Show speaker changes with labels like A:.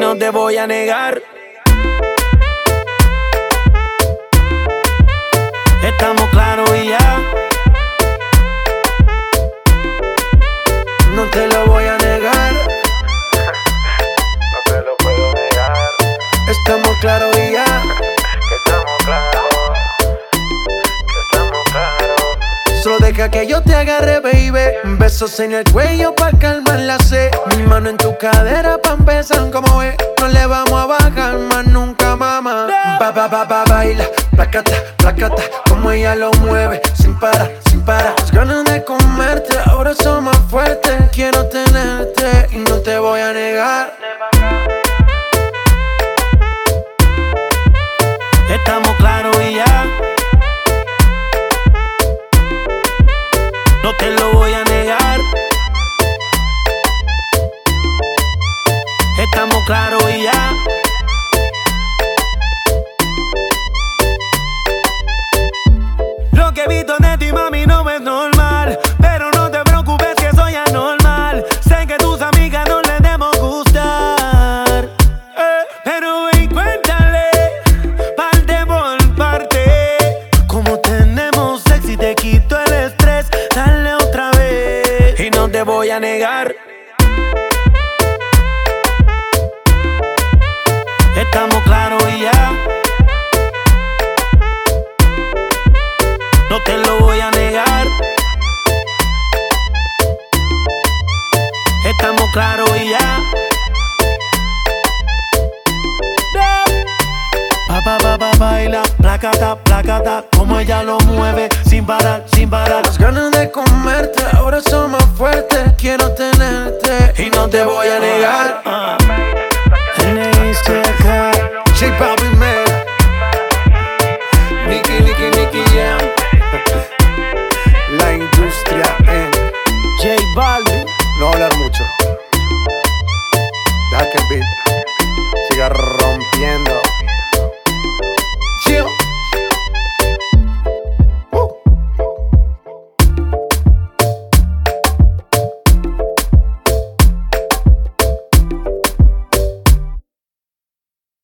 A: te voy a negar. Estamos claros y ya. No te lo voy a negar.
B: No te lo puedo negar.
A: Estamos claros y ya.
B: Que estamos claros. Que estamos claros.
A: Solo deja que yo te agarre, baby. Besos en el cuello pa' calmar la sed. Mano en tu cadera pa' empezar como ve. No le vamos a bajar más nunca, mamá. Ba, ba, ba, ba, baila. Placata, placata. Como ella lo mueve. Sin parar, sin parar. Las ganas de comerte. Ahora son más fuertes. Quiero tenerte y no te voy a negar. Estamos claros y ya. Lo que he visto de ti, mami, no es normal. Pero no te preocupes que soy anormal. Sé que tus amigas no les demos gustar. Eh, pero ven, cuéntale, parte por parte. Como tenemos sexy, te quito el estrés. Dale otra vez. Y no te voy a negar. Estamos claros y ya. No te lo voy a negar. Estamos claros y ya. Pa, pa, pa, pa, baila, placata, placata, como ella lo mueve, sin parar, sin parar. Las ganas de comerte ahora son más fuertes. Quiero tenerte y no te voy a negar. hablar mucho.